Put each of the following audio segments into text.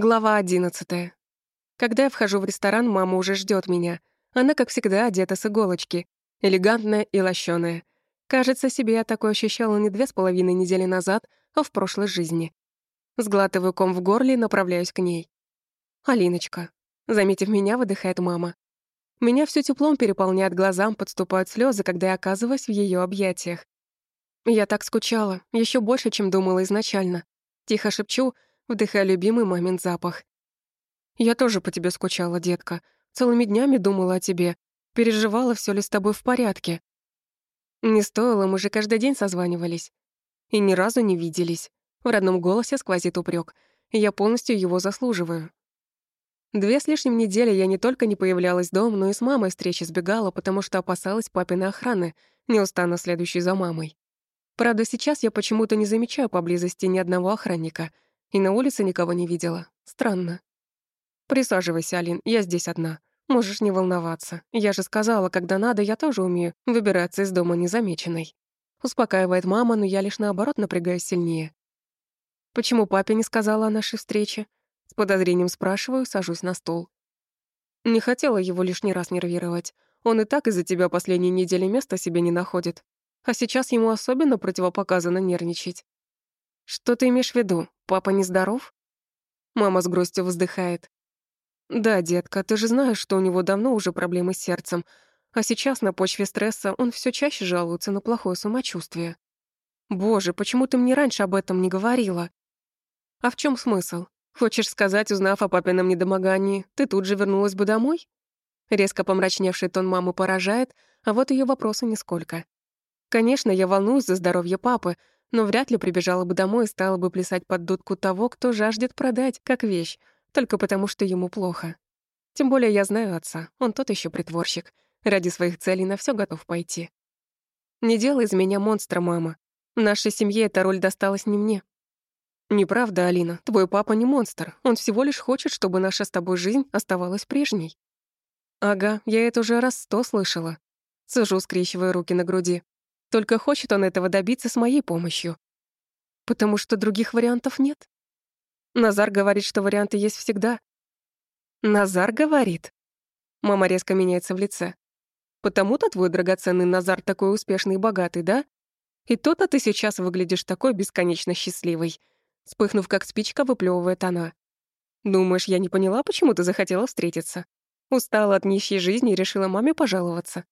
Глава одиннадцатая. Когда я вхожу в ресторан, мама уже ждет меня. Она, как всегда, одета с иголочки, элегантная и лощеная. Кажется, себе я такое ощущала не две с половиной недели назад, а в прошлой жизни. Сглатываю ком в горле и направляюсь к ней. «Алиночка». Заметив меня, выдыхает мама. Меня все теплом переполняет глазам, подступают слезы, когда я оказываюсь в ее объятиях. Я так скучала, еще больше, чем думала изначально. Тихо шепчу — вдыхая любимый мамин запах. «Я тоже по тебе скучала, детка. Целыми днями думала о тебе. Переживала, все ли с тобой в порядке. Не стоило, мы же каждый день созванивались. И ни разу не виделись. В родном голосе сквозит упрек, я полностью его заслуживаю. Две с лишним недели я не только не появлялась дома, но и с мамой встречи сбегала, потому что опасалась папиной охраны, неустанно следующей за мамой. Правда, сейчас я почему-то не замечаю поблизости ни одного охранника — и на улице никого не видела. Странно. Присаживайся, Алин, я здесь одна. Можешь не волноваться. Я же сказала, когда надо, я тоже умею выбираться из дома незамеченной. Успокаивает мама, но я лишь наоборот напрягаюсь сильнее. Почему папе не сказала о нашей встрече? С подозрением спрашиваю, сажусь на стол. Не хотела его лишний раз нервировать. Он и так из-за тебя последние недели места себе не находит. А сейчас ему особенно противопоказано нервничать. Что ты имеешь в виду? Папа нездоров? Мама с грустью вздыхает. Да, детка, ты же знаешь, что у него давно уже проблемы с сердцем, а сейчас на почве стресса он все чаще жалуется на плохое самочувствие. Боже, почему ты мне раньше об этом не говорила? А в чем смысл? Хочешь сказать, узнав о папином недомогании, ты тут же вернулась бы домой? Резко помрачневший тон мамы поражает, а вот ее вопросы нисколько. Конечно, я волнуюсь за здоровье папы, но вряд ли прибежала бы домой и стала бы плясать под дудку того, кто жаждет продать, как вещь, только потому что ему плохо. Тем более я знаю отца, он тот еще притворщик, ради своих целей на все готов пойти. Не делай из меня монстра, мама. В нашей семье эта роль досталась не мне. Неправда, Алина, твой папа не монстр, он всего лишь хочет, чтобы наша с тобой жизнь оставалась прежней. Ага, я это уже раз сто слышала. Сижу, скрещивая руки на груди. Только хочет он этого добиться с моей помощью. Потому что других вариантов нет. Назар говорит, что варианты есть всегда. Назар говорит. Мама резко меняется в лице. Потому-то твой драгоценный Назар такой успешный и богатый, да? И то-то ты сейчас выглядишь такой бесконечно счастливой. Вспыхнув как спичка, выплевывает она. Думаешь, я не поняла, почему ты захотела встретиться? Устала от нищей жизни и решила маме пожаловаться.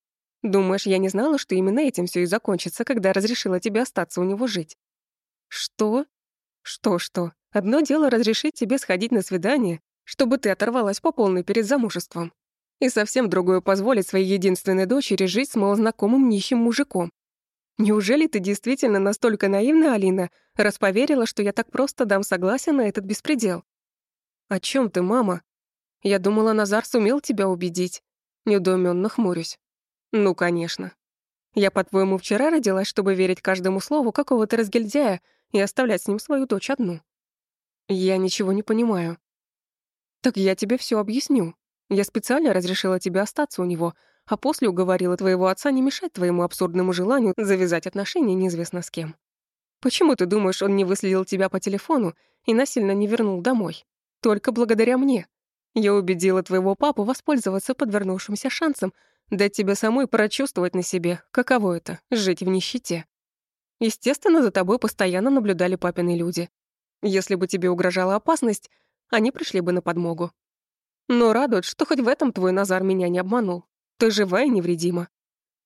Думаешь, я не знала, что именно этим все и закончится, когда разрешила тебе остаться у него жить? Что? Что-что? Одно дело разрешить тебе сходить на свидание, чтобы ты оторвалась по полной перед замужеством. И совсем другое позволить своей единственной дочери жить с малознакомым нищим мужиком. Неужели ты действительно настолько наивна, Алина, раз поверила, что я так просто дам согласие на этот беспредел? О чем ты, мама? Я думала, Назар сумел тебя убедить. Недоуменно хмурюсь. Ну, конечно. Я, по-твоему, вчера родилась, чтобы верить каждому слову какого-то разгильдяя и оставлять с ним свою дочь одну? Я ничего не понимаю. Так я тебе все объясню. Я специально разрешила тебе остаться у него, а после уговорила твоего отца не мешать твоему абсурдному желанию завязать отношения неизвестно с кем. Почему ты думаешь, он не выследил тебя по телефону и насильно не вернул домой? Только благодаря мне. Я убедила твоего папу воспользоваться подвернувшимся шансом дать тебе самой прочувствовать на себе, каково это — жить в нищете. Естественно, за тобой постоянно наблюдали папины люди. Если бы тебе угрожала опасность, они пришли бы на подмогу. Но радует, что хоть в этом твой Назар меня не обманул. Ты жива и невредима.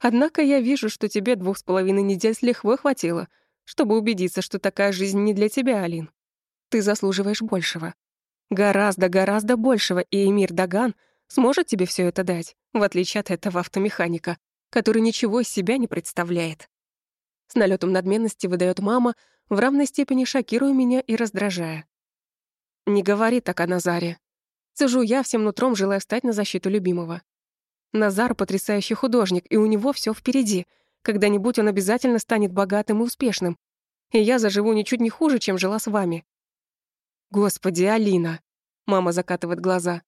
Однако я вижу, что тебе двух с половиной недель с лихвой хватило, чтобы убедиться, что такая жизнь не для тебя, Алин. Ты заслуживаешь большего. Гораздо-гораздо большего, и Эмир Даган — сможет тебе все это дать, в отличие от этого автомеханика, который ничего из себя не представляет. С налетом надменности выдает мама, в равной степени шокируя меня и раздражая. Не говори так о Назаре. Сижу я всем нутром, желая встать на защиту любимого. Назар — потрясающий художник, и у него все впереди. Когда-нибудь он обязательно станет богатым и успешным. И я заживу ничуть не хуже, чем жила с вами. Господи, Алина. Мама закатывает глаза.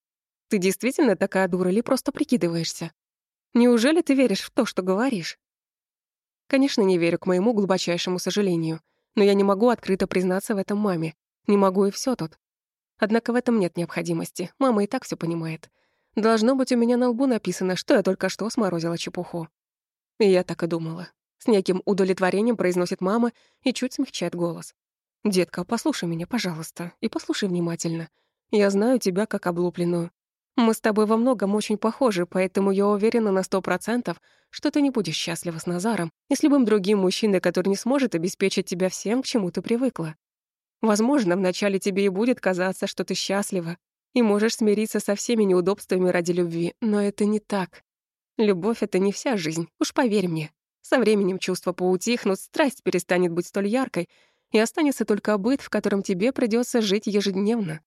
Ты действительно такая дура или просто прикидываешься? Неужели ты веришь в то, что говоришь? Конечно, не верю, к моему глубочайшему сожалению. Но я не могу открыто признаться в этом маме. Не могу и все тут. Однако в этом нет необходимости. Мама и так все понимает. Должно быть, у меня на лбу написано, что я только что сморозила чепуху. И я так и думала. С неким удовлетворением произносит мама и чуть смягчает голос. «Детка, послушай меня, пожалуйста, и послушай внимательно. Я знаю тебя как облупленную. Мы с тобой во многом очень похожи, поэтому я уверена на сто процентов, что ты не будешь счастлива с Назаром и с любым другим мужчиной, который не сможет обеспечить тебя всем, к чему ты привыкла. Возможно, вначале тебе и будет казаться, что ты счастлива и можешь смириться со всеми неудобствами ради любви, но это не так. Любовь — это не вся жизнь, уж поверь мне. Со временем чувства поутихнут, страсть перестанет быть столь яркой, и останется только быт, в котором тебе придется жить ежедневно.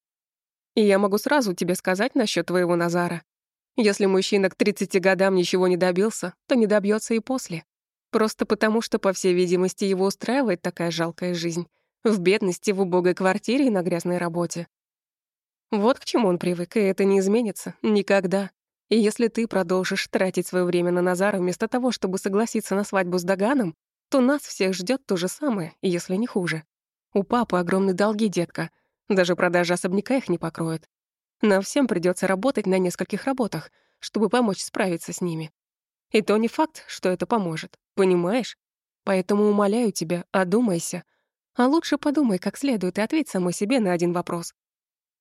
И я могу сразу тебе сказать насчет твоего Назара. Если мужчина к 30 годам ничего не добился, то не добьется и после. Просто потому, что, по всей видимости, его устраивает такая жалкая жизнь. В бедности, в убогой квартире и на грязной работе. Вот к чему он привык, и это не изменится. Никогда. И если ты продолжишь тратить свое время на Назара вместо того, чтобы согласиться на свадьбу с Даганом, то нас всех ждет то же самое, если не хуже. У папы огромные долги, детка — даже продажа особняка их не покроет. Нам всем придется работать на нескольких работах, чтобы помочь справиться с ними. И то не факт, что это поможет, понимаешь? Поэтому умоляю тебя, одумайся. А лучше подумай как следует и ответь самой себе на один вопрос.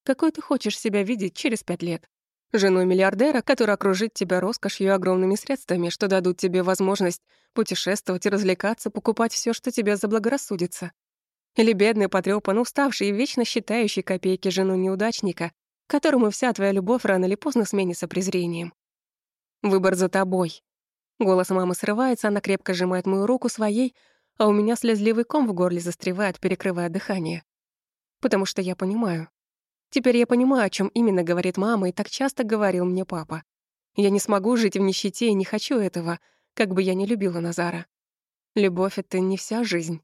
Какой ты хочешь себя видеть через пять лет? Жену миллиардера, который окружит тебя роскошью и огромными средствами, что дадут тебе возможность путешествовать и развлекаться, покупать все, что тебе заблагорассудится. Или бедный потрёпан, уставший и вечно считающий копейки жену неудачника, которому вся твоя любовь рано или поздно сменится презрением. Выбор за тобой. Голос мамы срывается, она крепко сжимает мою руку своей, а у меня слезливый ком в горле застревает, перекрывая дыхание. Потому что я понимаю. Теперь я понимаю, о чем именно говорит мама, и так часто говорил мне папа. Я не смогу жить в нищете и не хочу этого, как бы я ни любила Назара. Любовь — это не вся жизнь.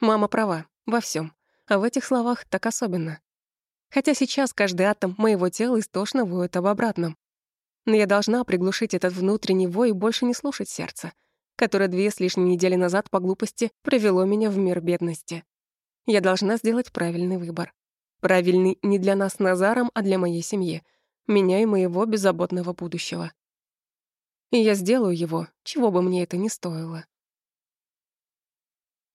Мама права, во всем, а в этих словах так особенно. Хотя сейчас каждый атом моего тела истошно воет об обратном. Но я должна приглушить этот внутренний вой и больше не слушать сердце, которое две с лишней недели назад по глупости провело меня в мир бедности. Я должна сделать правильный выбор. Правильный не для нас с Назаром, а для моей семьи, меня и моего беззаботного будущего. И я сделаю его, чего бы мне это ни стоило.